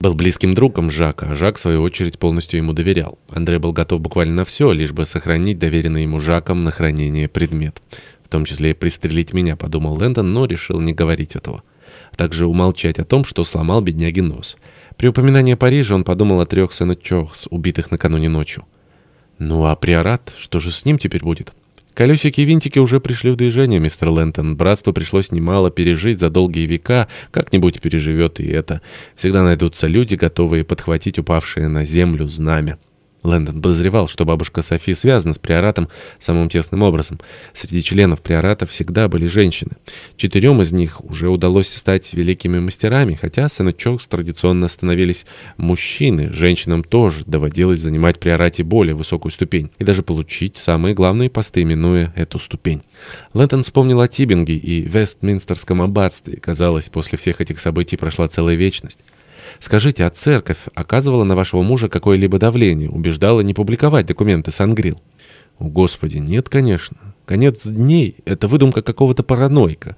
был близким другом Жака, а Жак, в свою очередь, полностью ему доверял. Андрей был готов буквально на все, лишь бы сохранить доверенный ему Жаком на хранение предмет. В том числе и пристрелить меня, подумал Лэндон, но решил не говорить этого. А также умолчать о том, что сломал бедняги нос. При упоминании Парижа он подумал о трех сенатчохс, убитых накануне ночью. Ну а приорат, что же с ним теперь будет? Колесики и винтики уже пришли в движение, мистер Лэнтон. Братству пришлось немало пережить за долгие века, как-нибудь переживет и это. Всегда найдутся люди, готовые подхватить упавшее на землю знамя. Лэндон подозревал, что бабушка Софи связана с приоратом самым тесным образом. Среди членов приората всегда были женщины. Четырем из них уже удалось стать великими мастерами, хотя Сенечокс традиционно становились мужчины. Женщинам тоже доводилось занимать приорате более высокую ступень и даже получить самые главные посты, минуя эту ступень. Лэндон вспомнил о Тибинге и Вестминстерском аббатстве. Казалось, после всех этих событий прошла целая вечность. Скажите, а церковь оказывала на вашего мужа какое-либо давление, убеждала не публиковать документы Сангрил? О, Господи, нет, конечно. Конец дней — это выдумка какого-то паранойка.